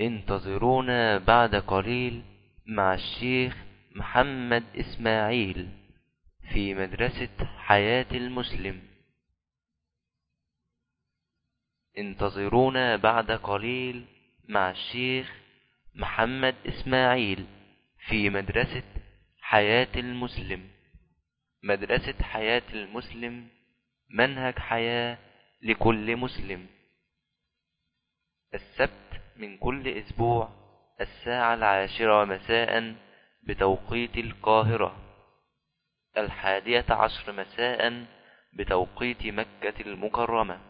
انتظرونا بعد قليل مع الشيخ محمد إسماعيل في مدرسة حياة المسلم. انتظرونا بعد قليل مع الشيخ محمد إسماعيل في مدرسة حياة المسلم. مدرسة حياة المسلم منهج حياة لكل مسلم. السبت من كل أسبوع الساعة العاشرة مساء بتوقيت القاهرة الحادية عشر مساء بتوقيت مكة المكرمة.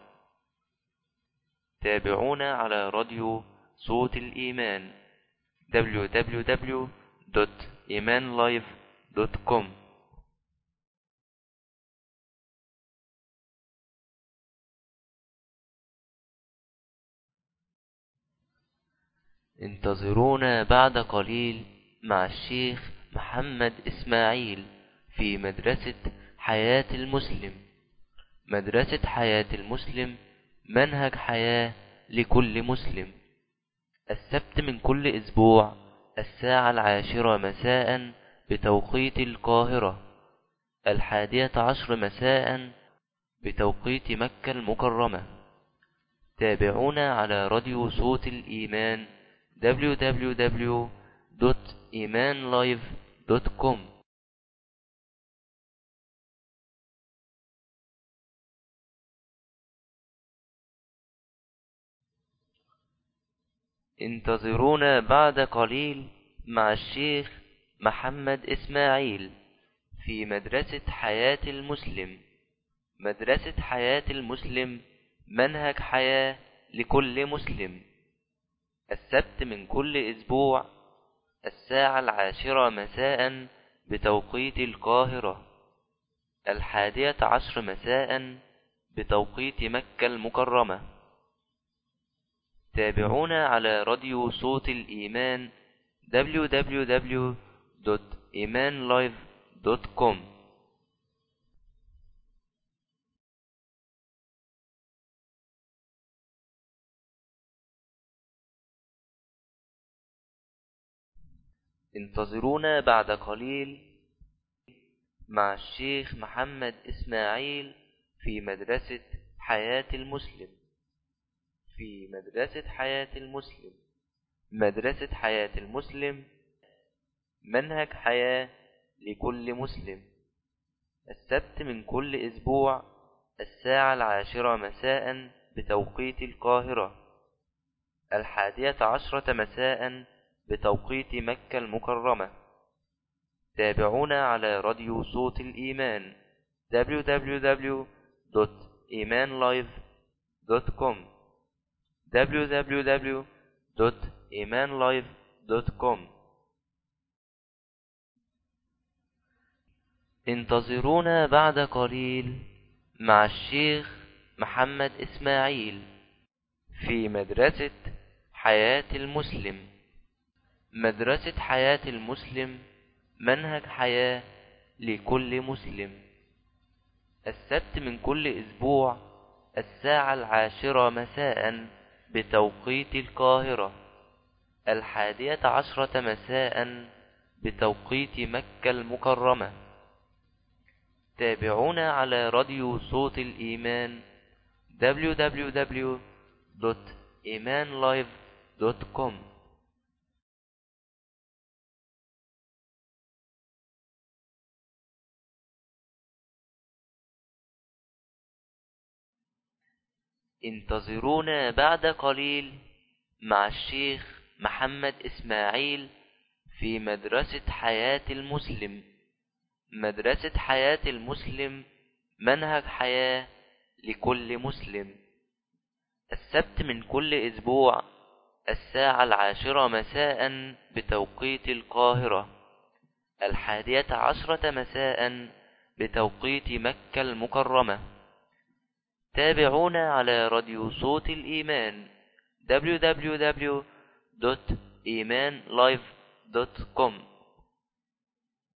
تابعونا على راديو صوت الإيمان www.imanlife.com انتظرونا بعد قليل مع الشيخ محمد إسماعيل في مدرسة حياة المسلم. مدرسة حياة المسلم منهج حياة لكل مسلم. السبت من كل أسبوع الساعة العاشرة مساء بتوقيت القاهرة. الحادية عشر مساء بتوقيت مكة المكرمة. تابعونا على راديو صوت الإيمان www.imanlive.com انتظرونا بعد قليل مع الشيخ محمد إسماعيل في مدرسة حياة المسلم. مدرسة حياة المسلم منهج حياة لكل مسلم. السبت من كل أسبوع الساعة العاشرة مساء بتوقيت القاهرة الحادية عشر مساء بتوقيت مكة المكرمة. تابعونا على راديو صوت الإيمان www.imanlive.com انتظرونا بعد قليل مع الشيخ محمد إسماعيل في مدرسة حياة المسلم. في مدرسة حياة المسلم. مدرسة حياة المسلم منهج حياة لكل مسلم. السبت من كل أسبوع الساعة العاشرة مساء بتوقيت القاهرة. الحادية عشرة مساء بتوقيت مكة المكرمة. تابعونا على راديو صوت الإيمان www.imanlive.com www.imanlive.com انتظرونا بعد قليل مع الشيخ محمد إسماعيل في مدرسة حياة المسلم. مدرسة حياة المسلم منهج حياة لكل مسلم. السبت من كل أسبوع الساعة العاشرة مساء بتوقيت القاهرة. الحادية عشرة مساء بتوقيت مكة المكرمة. تابعونا على راديو صوت الإيمان www.imanlive.com انتظرونا بعد قليل مع الشيخ محمد إسماعيل في مدرسة حياة المسلم. مدرسة حياة المسلم منهج حياة لكل مسلم. السبت من كل أسبوع الساعة العاشرة مساء بتوقيت القاهرة. الحادية عشرة مساء بتوقيت مكة المكرمة. تابعونا على راديو صوت الإيمان www.imanlife.com